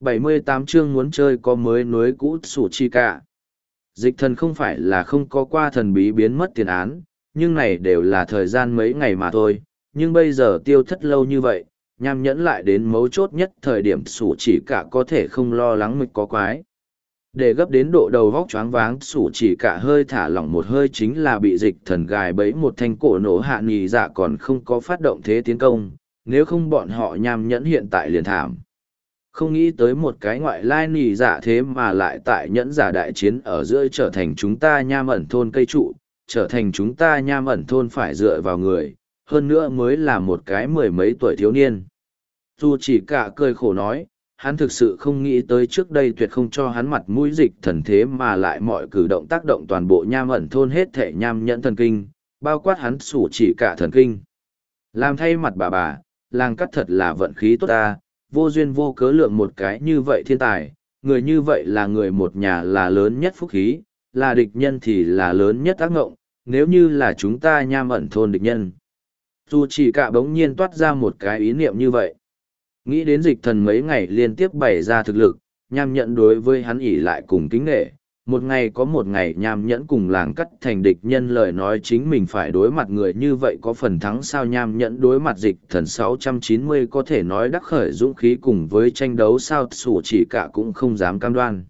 78 chương muốn chơi có mới nối cũ sủ chi cả. Dịch thần không phải là không có qua thần bí biến mất tiền án, nhưng này đều là thời gian mấy ngày mà thôi, nhưng bây giờ tiêu thất lâu như vậy, nham nhẫn lại đến mấu chốt nhất thời điểm sủ chỉ cả có thể không lo lắng mịch có quái. Để gấp đến độ đầu vóc choáng váng sủ chỉ cả hơi thả lỏng một hơi chính là bị dịch thần gài bẫy một thanh cổ nổ hạ nghỉ dạ còn không có phát động thế tiến công, nếu không bọn họ nham nhẫn hiện tại liền thảm. Không nghĩ tới một cái ngoại lai nỉ giả dạ thế mà lại tại nhẫn giả đại chiến ở giữa trở thành chúng ta nham ẩn thôn cây trụ, trở thành chúng ta nham ẩn thôn phải dựa vào người, hơn nữa mới là một cái mười mấy tuổi thiếu niên. Dù chỉ cả cười khổ nói, hắn thực sự không nghĩ tới trước đây tuyệt không cho hắn mặt mũi dịch thần thế mà lại mọi cử động tác động toàn bộ nham ẩn thôn hết thể nham nhẫn thần kinh, bao quát hắn sủ chỉ cả thần kinh. Làm thay mặt bà bà, làng cắt thật là vận khí tốt ta, vô duyên vô cớ lượng một cái như vậy thiên tài, người như vậy là người một nhà là lớn nhất phúc khí, là địch nhân thì là lớn nhất ác ngộng, nếu như là chúng ta nham ẩn thôn địch nhân. Dù chỉ cả bỗng nhiên toát ra một cái ý niệm như vậy. Nghĩ đến dịch thần mấy ngày liên tiếp bày ra thực lực, nham nhận đối với hắn ỉ lại cùng kính nghệ. Một ngày có một ngày nham nhẫn cùng làng cắt thành địch nhân lời nói chính mình phải đối mặt người như vậy có phần thắng sao nham nhẫn đối mặt dịch thần 690 có thể nói đắc khởi dũng khí cùng với tranh đấu sao sủ chỉ cả cũng không dám cam đoan.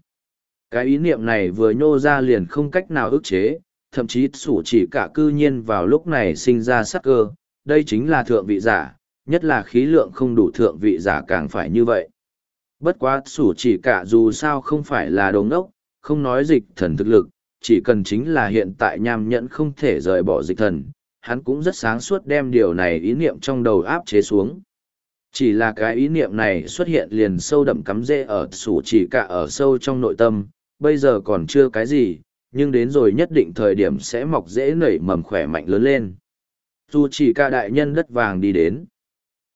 Cái ý niệm này vừa nhô ra liền không cách nào ức chế, thậm chí sủ chỉ cả cư nhiên vào lúc này sinh ra sắc cơ, đây chính là thượng vị giả, nhất là khí lượng không đủ thượng vị giả càng phải như vậy. Bất quá sủ chỉ cả dù sao không phải là đồ ngốc, không nói dịch thần thực lực, chỉ cần chính là hiện tại nham nhẫn không thể rời bỏ dịch thần, hắn cũng rất sáng suốt đem điều này ý niệm trong đầu áp chế xuống. Chỉ là cái ý niệm này xuất hiện liền sâu đậm cắm rễ ở sủ chỉ cả ở sâu trong nội tâm, bây giờ còn chưa cái gì, nhưng đến rồi nhất định thời điểm sẽ mọc dễ nảy mầm khỏe mạnh lớn lên. Dù chỉ cả đại nhân đất vàng đi đến.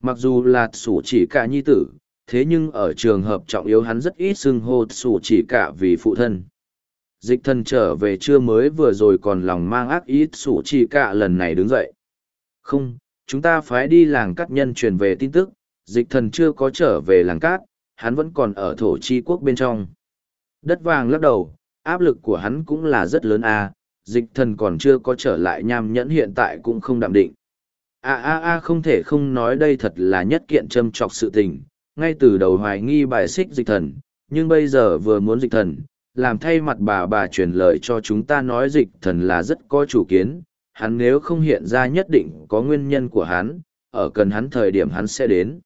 Mặc dù là sủ chỉ cả nhi tử, thế nhưng ở trường hợp trọng yếu hắn rất ít xưng hô sủ chỉ cả vì phụ thân. Dịch thần trở về chưa mới vừa rồi còn lòng mang ác ý sủ chỉ cả lần này đứng dậy. Không, chúng ta phải đi làng cắt nhân truyền về tin tức, dịch thần chưa có trở về làng cát, hắn vẫn còn ở thổ chi quốc bên trong. Đất vàng lắc đầu, áp lực của hắn cũng là rất lớn a dịch thần còn chưa có trở lại nham nhẫn hiện tại cũng không đạm định. A a a không thể không nói đây thật là nhất kiện châm trọc sự tình, ngay từ đầu hoài nghi bài xích dịch thần, nhưng bây giờ vừa muốn dịch thần, làm thay mặt bà bà truyền lời cho chúng ta nói dịch thần là rất có chủ kiến, hắn nếu không hiện ra nhất định có nguyên nhân của hắn, ở cần hắn thời điểm hắn sẽ đến.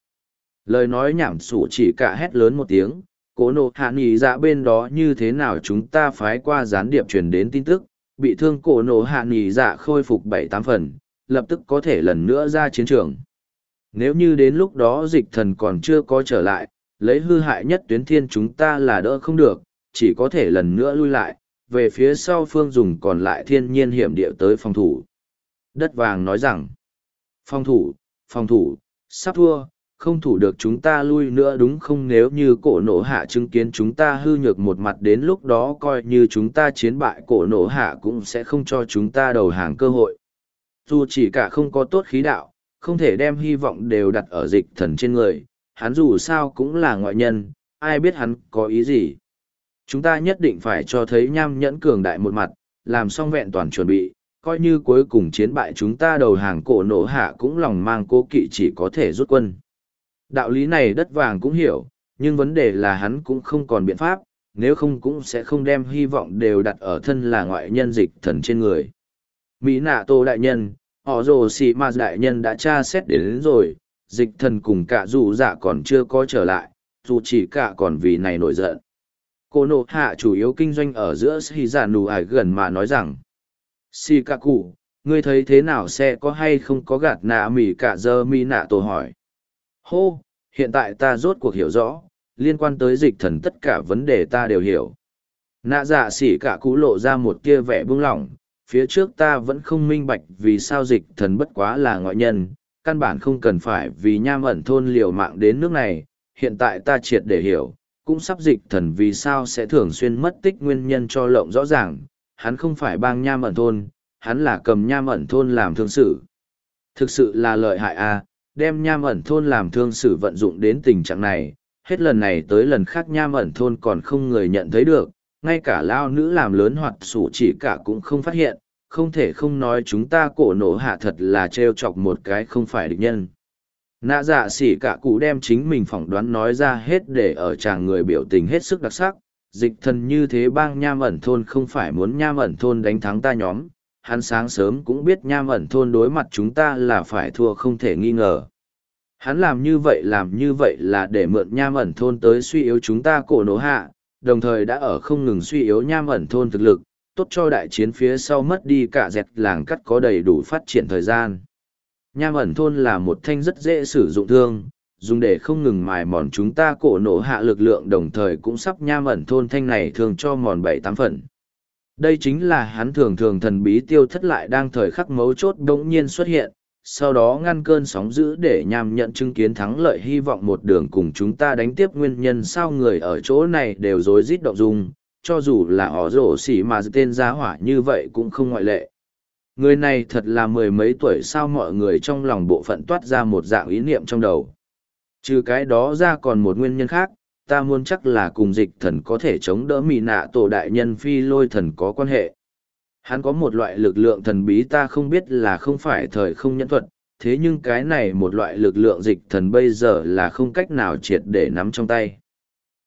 Lời nói nhảm sủ chỉ cả hét lớn một tiếng, cố nộ hạ nghỉ dạ bên đó như thế nào chúng ta phái qua gián điệp truyền đến tin tức, bị thương cổ nổ hạ nghỉ dạ khôi phục bảy tám phần, lập tức có thể lần nữa ra chiến trường. Nếu như đến lúc đó dịch thần còn chưa có trở lại, lấy hư hại nhất tuyến thiên chúng ta là đỡ không được, chỉ có thể lần nữa lui lại, về phía sau phương dùng còn lại thiên nhiên hiểm địa tới phòng thủ. Đất vàng nói rằng, phòng thủ, phòng thủ, sắp thua, không thủ được chúng ta lui nữa đúng không nếu như cổ nổ hạ chứng kiến chúng ta hư nhược một mặt đến lúc đó coi như chúng ta chiến bại cổ nổ hạ cũng sẽ không cho chúng ta đầu hàng cơ hội. Dù chỉ cả không có tốt khí đạo, không thể đem hy vọng đều đặt ở dịch thần trên người, hắn dù sao cũng là ngoại nhân, ai biết hắn có ý gì. Chúng ta nhất định phải cho thấy nham nhẫn cường đại một mặt, làm xong vẹn toàn chuẩn bị, coi như cuối cùng chiến bại chúng ta đầu hàng cổ nổ hạ cũng lòng mang cố kỵ chỉ có thể rút quân. Đạo lý này đất vàng cũng hiểu, nhưng vấn đề là hắn cũng không còn biện pháp, nếu không cũng sẽ không đem hy vọng đều đặt ở thân là ngoại nhân dịch thần trên người. Mỹ nạ tô đại nhân, họ rồ xì ma đại nhân đã tra xét đến, đến rồi, dịch thần cùng cả dù dạ còn chưa có trở lại, dù chỉ cả còn vì này nổi giận. Cô nộ hạ chủ yếu kinh doanh ở giữa xì giả nù ải gần mà nói rằng, xì cả cụ, ngươi thấy thế nào sẽ có hay không có gạt nạ mỉ cả giờ mi nạ tổ hỏi. Hô, hiện tại ta rốt cuộc hiểu rõ, liên quan tới dịch thần tất cả vấn đề ta đều hiểu. Nạ dạ xỉ cả cú lộ ra một kia vẻ buông lỏng, phía trước ta vẫn không minh bạch vì sao dịch thần bất quá là ngoại nhân, căn bản không cần phải vì nham ẩn thôn liều mạng đến nước này, hiện tại ta triệt để hiểu, cũng sắp dịch thần vì sao sẽ thường xuyên mất tích nguyên nhân cho lộng rõ ràng, hắn không phải bang nham ẩn thôn, hắn là cầm nham ẩn thôn làm thương sự. Thực sự là lợi hại a, đem nham ẩn thôn làm thương sử vận dụng đến tình trạng này, hết lần này tới lần khác nham ẩn thôn còn không người nhận thấy được, ngay cả lao nữ làm lớn hoặc sủ chỉ cả cũng không phát hiện, không thể không nói chúng ta cổ nổ hạ thật là trêu chọc một cái không phải địch nhân. Nạ dạ xỉ cả cụ đem chính mình phỏng đoán nói ra hết để ở chàng người biểu tình hết sức đặc sắc, dịch thần như thế bang nham ẩn thôn không phải muốn nham ẩn thôn đánh thắng ta nhóm, hắn sáng sớm cũng biết nham ẩn thôn đối mặt chúng ta là phải thua không thể nghi ngờ. Hắn làm như vậy làm như vậy là để mượn nham ẩn thôn tới suy yếu chúng ta cổ nổ hạ, đồng thời đã ở không ngừng suy yếu nham ẩn thôn thực lực, tốt cho đại chiến phía sau mất đi cả dẹt làng cắt có đầy đủ phát triển thời gian. Nham ẩn thôn là một thanh rất dễ sử dụng thương, dùng để không ngừng mài mòn chúng ta cổ nổ hạ lực lượng đồng thời cũng sắp nham ẩn thôn thanh này thường cho mòn bảy tám phần. Đây chính là hắn thường thường thần bí tiêu thất lại đang thời khắc mấu chốt đống nhiên xuất hiện, sau đó ngăn cơn sóng dữ để nham nhận chứng kiến thắng lợi hy vọng một đường cùng chúng ta đánh tiếp nguyên nhân sao người ở chỗ này đều rối rít động dung, cho dù là họ rổ xỉ mà tên giá hỏa như vậy cũng không ngoại lệ. Người này thật là mười mấy tuổi sao mọi người trong lòng bộ phận toát ra một dạng ý niệm trong đầu. Trừ cái đó ra còn một nguyên nhân khác, ta muốn chắc là cùng dịch thần có thể chống đỡ mỹ nạ tổ đại nhân phi lôi thần có quan hệ. Hắn có một loại lực lượng thần bí ta không biết là không phải thời không nhẫn thuật, thế nhưng cái này một loại lực lượng dịch thần bây giờ là không cách nào triệt để nắm trong tay.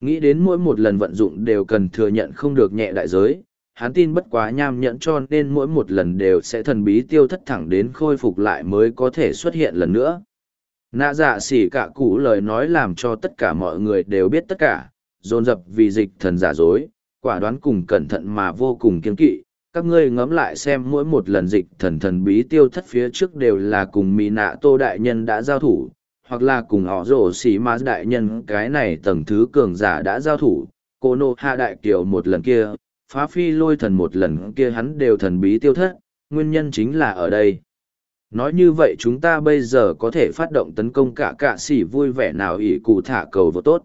Nghĩ đến mỗi một lần vận dụng đều cần thừa nhận không được nhẹ đại giới, hắn tin bất quá nham nhẫn cho nên mỗi một lần đều sẽ thần bí tiêu thất thẳng đến khôi phục lại mới có thể xuất hiện lần nữa. Nạ dạ xỉ cả cũ lời nói làm cho tất cả mọi người đều biết tất cả, dồn dập vì dịch thần giả dối, quả đoán cùng cẩn thận mà vô cùng kiên kỵ. Các ngươi ngẫm lại xem mỗi một lần dịch thần thần bí tiêu thất phía trước đều là cùng mỹ nạ tô đại nhân đã giao thủ, hoặc là cùng họ rổ xỉ ma đại nhân cái này tầng thứ cường giả đã giao thủ, cô nô hạ đại kiều một lần kia, phá phi lôi thần một lần kia hắn đều thần bí tiêu thất, nguyên nhân chính là ở đây. Nói như vậy chúng ta bây giờ có thể phát động tấn công cả cạ xỉ vui vẻ nào ỷ cụ thả cầu vô tốt.